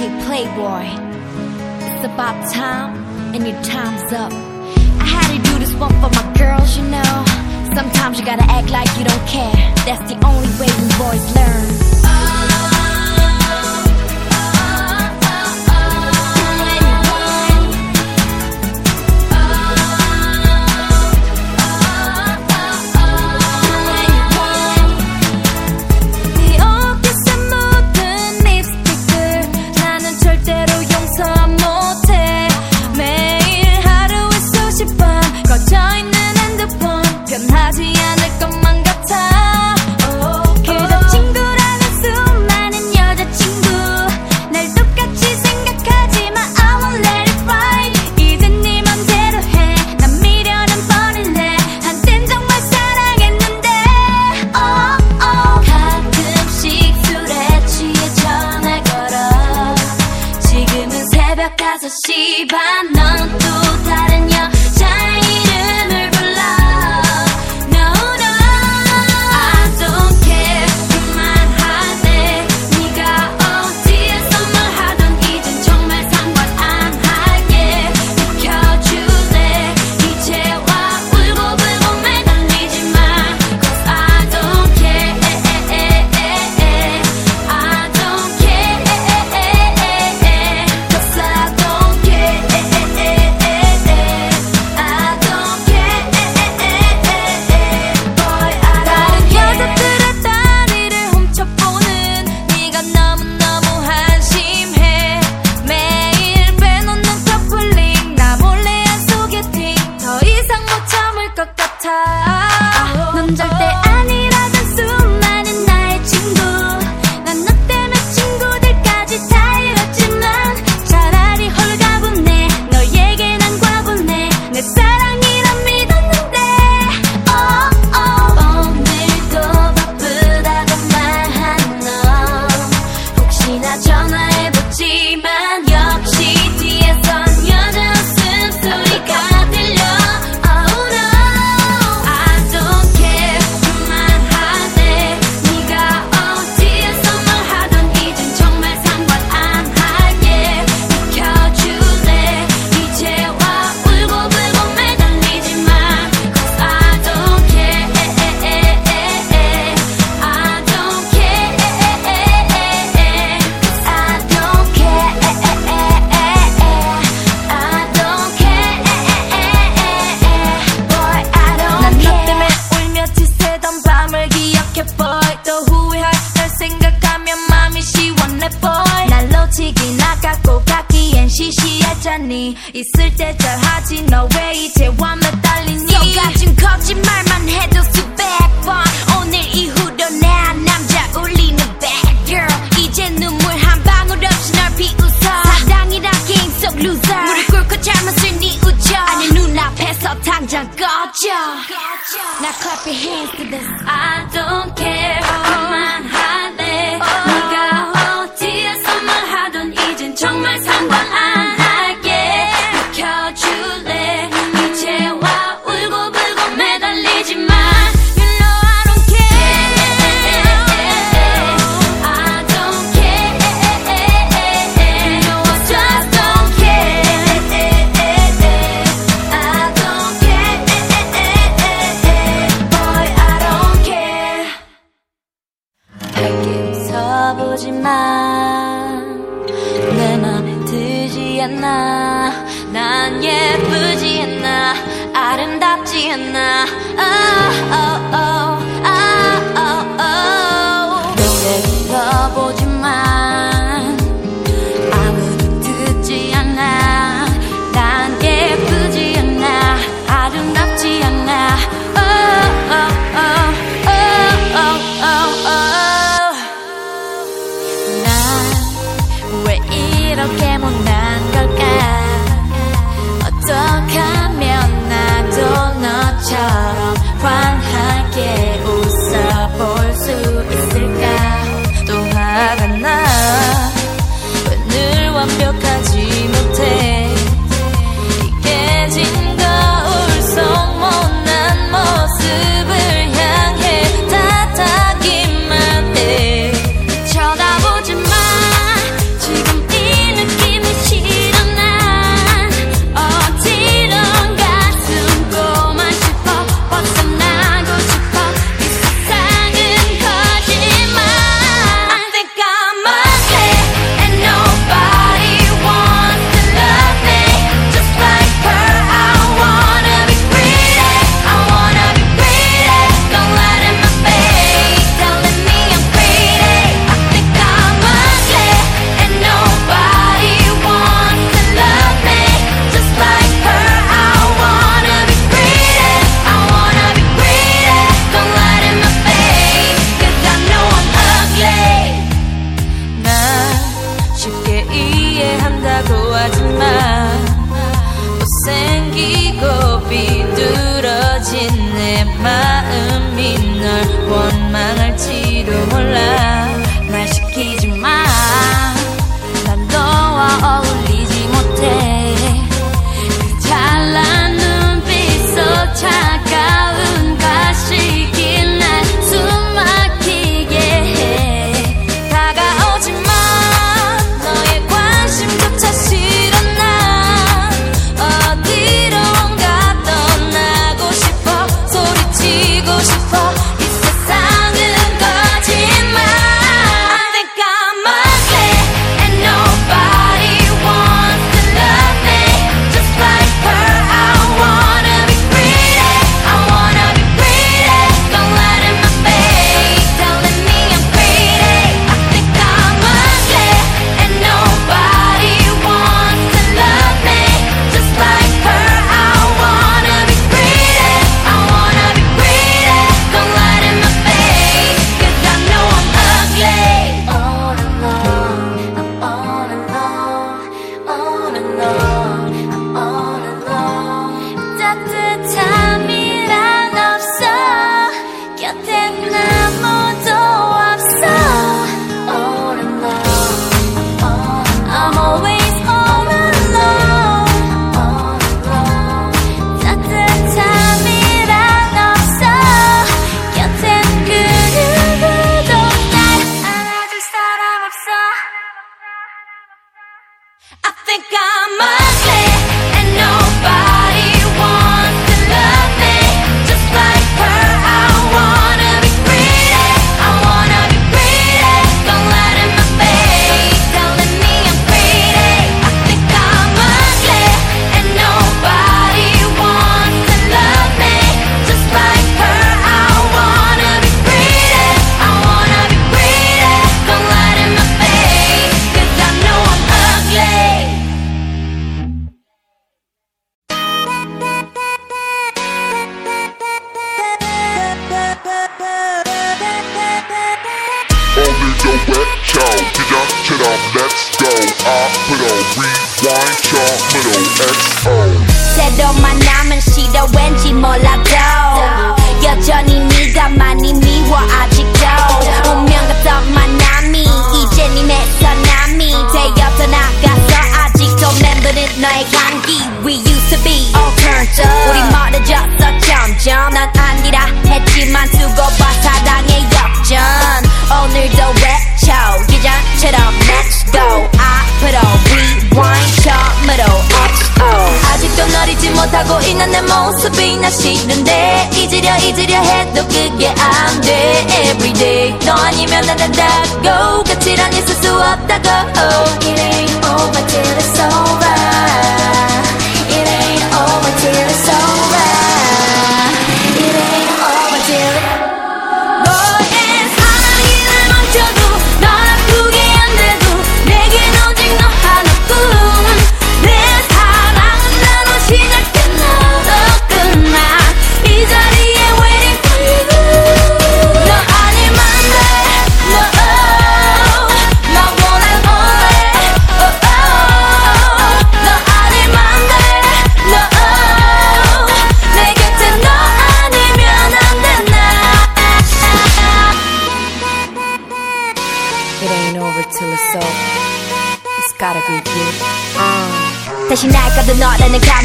Hey playboy, it's about time and your time's up. I had to do this one for my girls, you know. Sometimes you gotta act like you don't care. That's the only way we boys learn.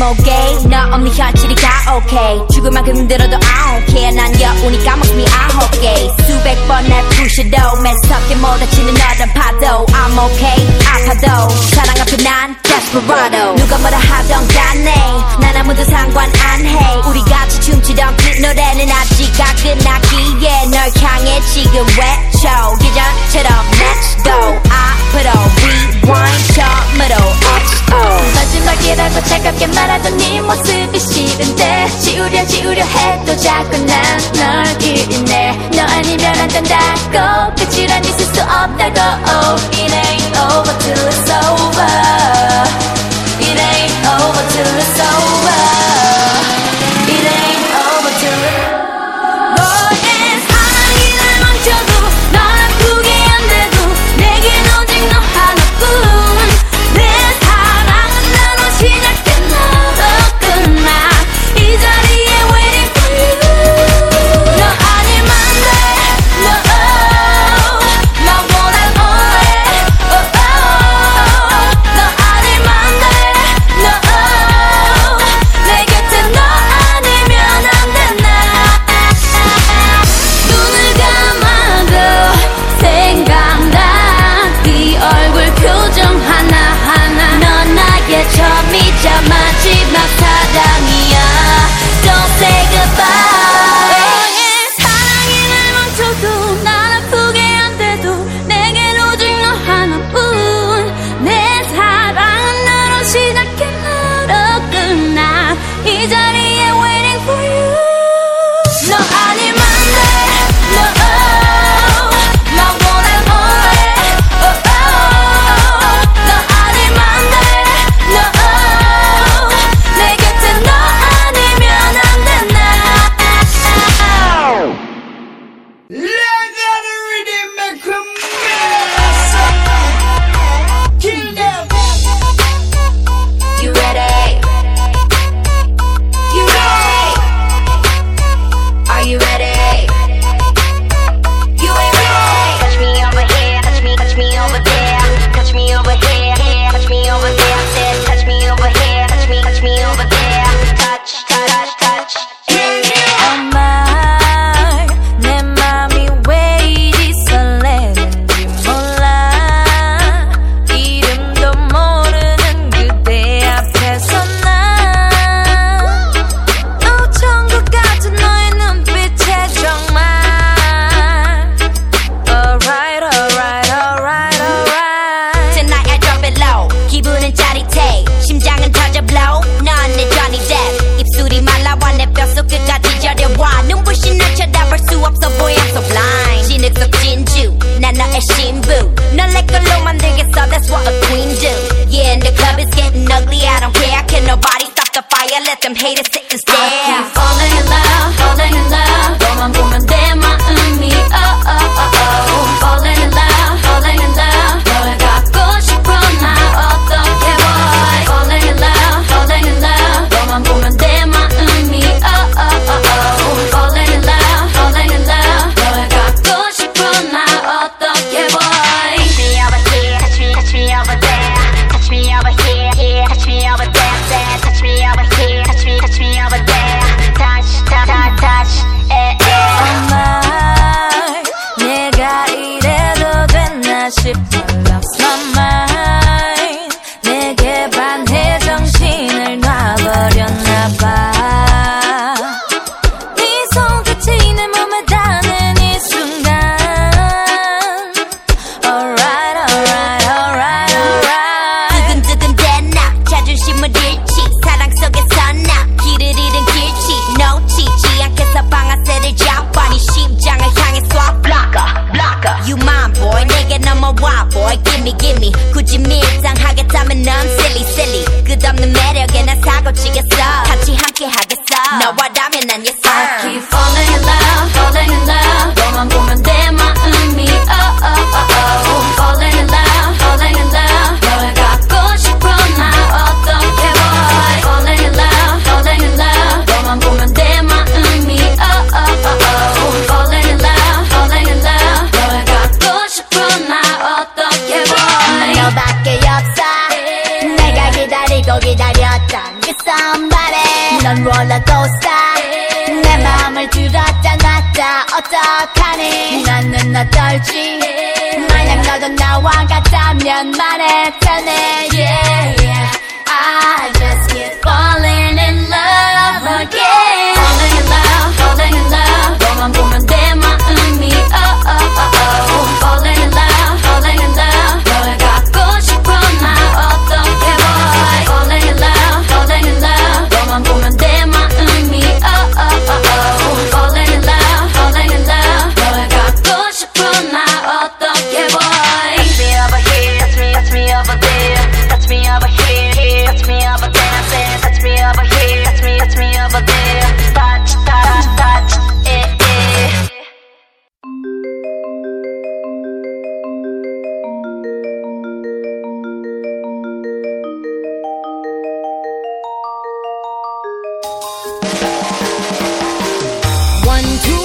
감옥에 너 없는 현실이 다 오케이 죽을 만큼 힘들어도 I don't care. 난 여우니까 목숨이 아홉 개 수백 번날 부셔도 매섭게 몰아치는 너란 파도. I'm okay. 아파도. 사랑 앞에 난 desperado. 누가 뭐라 하던 간에 난 아무도 상관 안해. 우리 같이 춤추던 그 노래는 아직 안 끝나기에 널 향해 지금 외쳐. 예전처럼 let's go. 앞으로 rewind 된다고 끝이란 있을 수 없다고. oh, let them haters sit and stare. 얼마나 떨지 만약 너도 나와 같다면 말했다네 yeah, yeah. 아, one, two.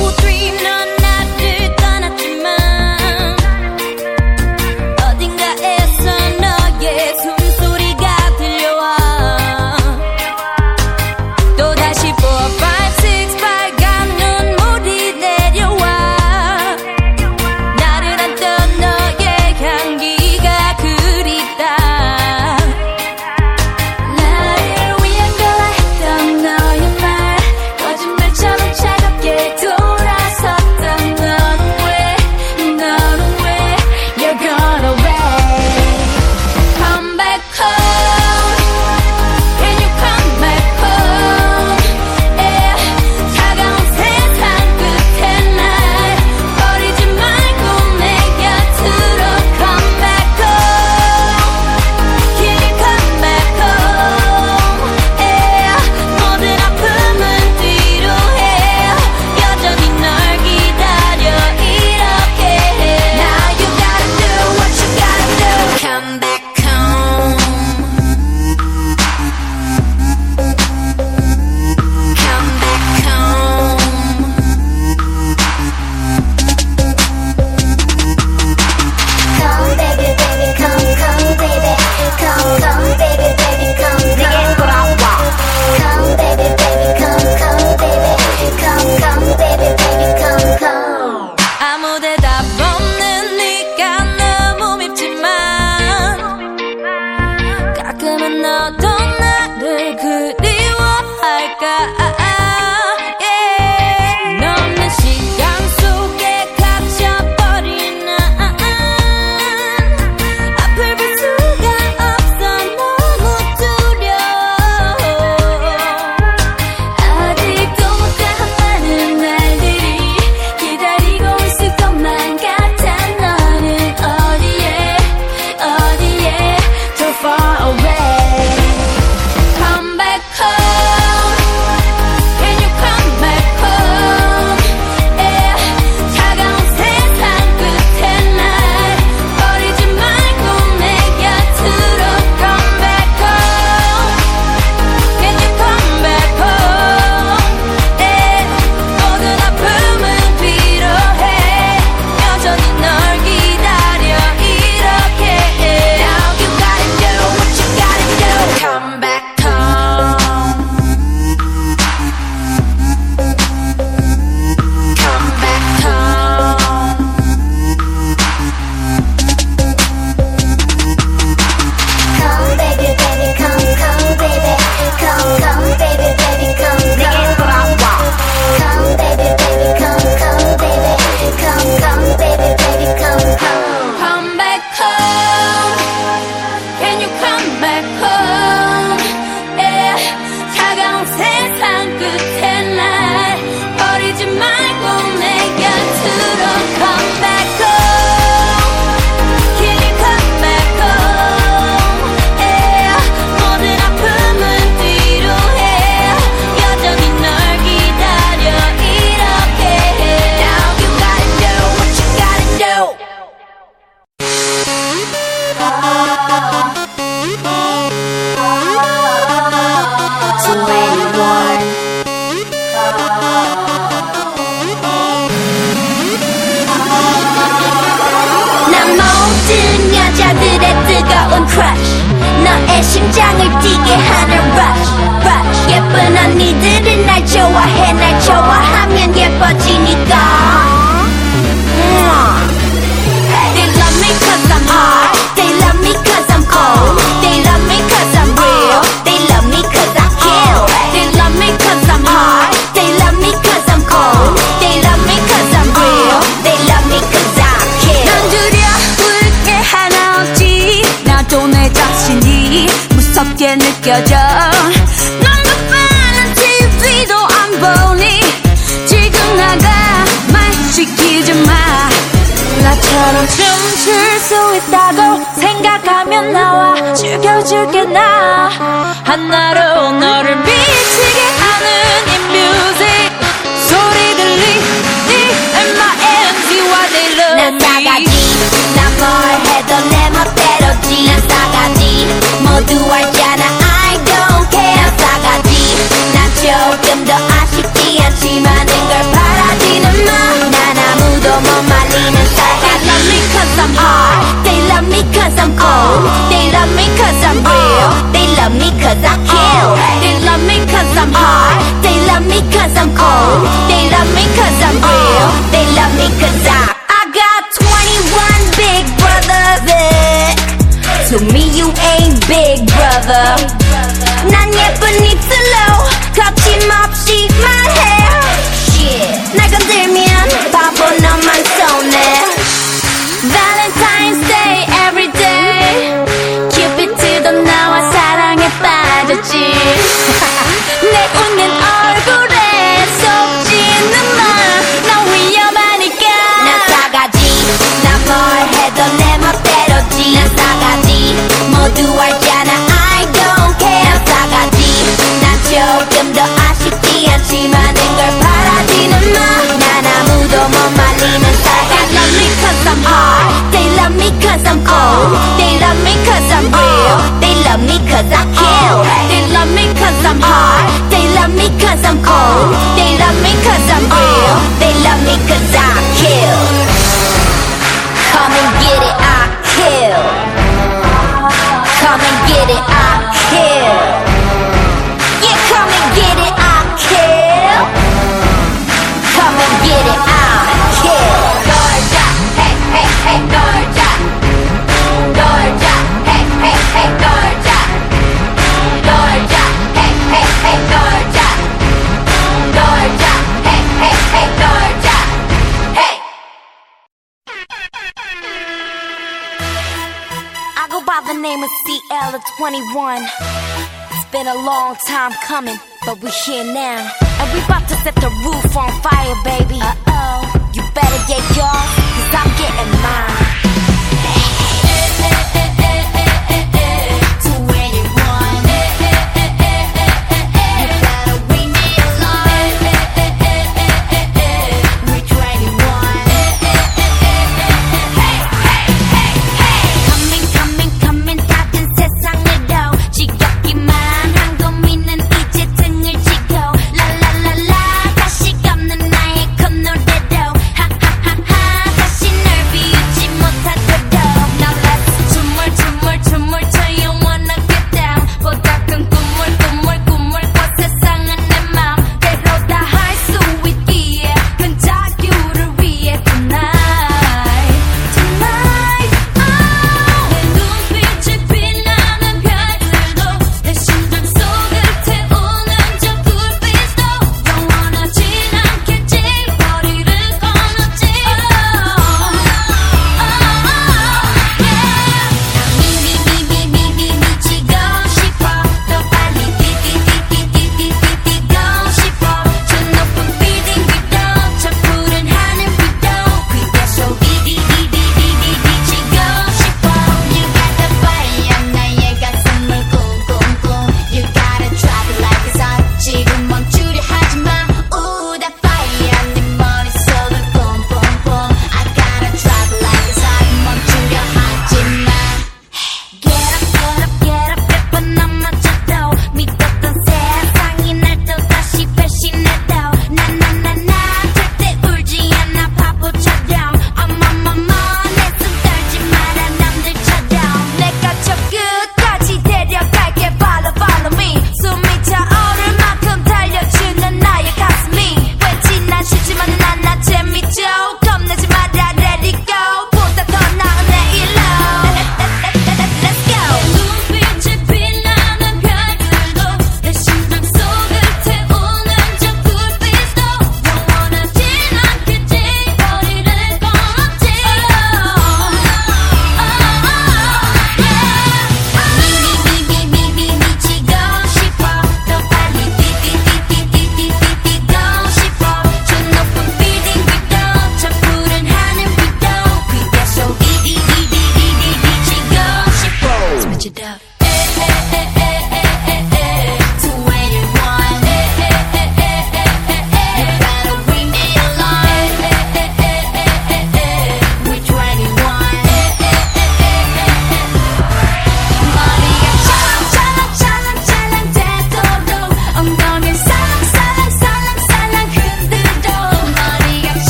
차가운 crush. 너의 심장을 뛰게 하는 rush rush. 예쁜 언니들은 날 좋아해 날 좋아하면 예뻐지니까. 게 느껴져. 넌 덕분은 TV도 안 보니 지금 나가 말 시키지 마. 나처럼 춤출 수 있다고 생각하면 나와 죽여줄게 나. 하나로 너를 미치게 하는 이 뮤직. 소리 들리 D-M-I-N-T-Y they love 난 싸가지 난뭘 해도 내 멋대로지 난 싸가지 모두 알잖 더 아쉽지 않지만 걸 바라지는 마난 아무도 못 말리는 싸가지 They love me cause I'm hot They love me cause I'm cold They love me cause I'm real They love me cause I kill They love me cause I'm hot They love me cause I'm cold They love me cause I'm real They love me cause I I got 21 big brothers To me you ain't big brother 난 예쁜 입술 I'm hot They love me cause I'm cold. They love me cause I'm real. They love me cause I kill. They love me cause I'm hot. They love me cause I'm cold. They love me cause I'm real. They love me cause I kill. Come and get it, I kill. Come and get it, I kill. Yeah, come and get it, I kill. Come and get it, 2NE1. It's been a long time coming, but we here now. And we about to set the roof on fire, baby. Uh oh. You better get yours, cause I'm getting mine.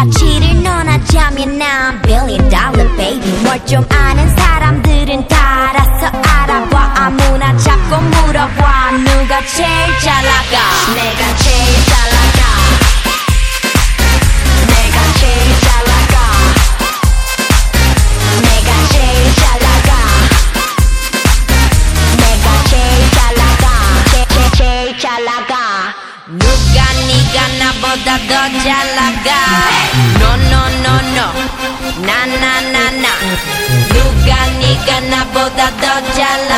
가치를 논하자면 난 billion dollar baby 뭘좀 아는 사람들은 다 알아서 알아봐 아무나 자꾸 물어봐 누가 제일 잘 나가 내가 제일 잘 나가 내가 제일 잘 나가 내가 제일 잘 나가 내가 제일 잘 나가 제일 잘 나가 누가 네가 나보다 더 잘 나가 Biegę put woda do dziala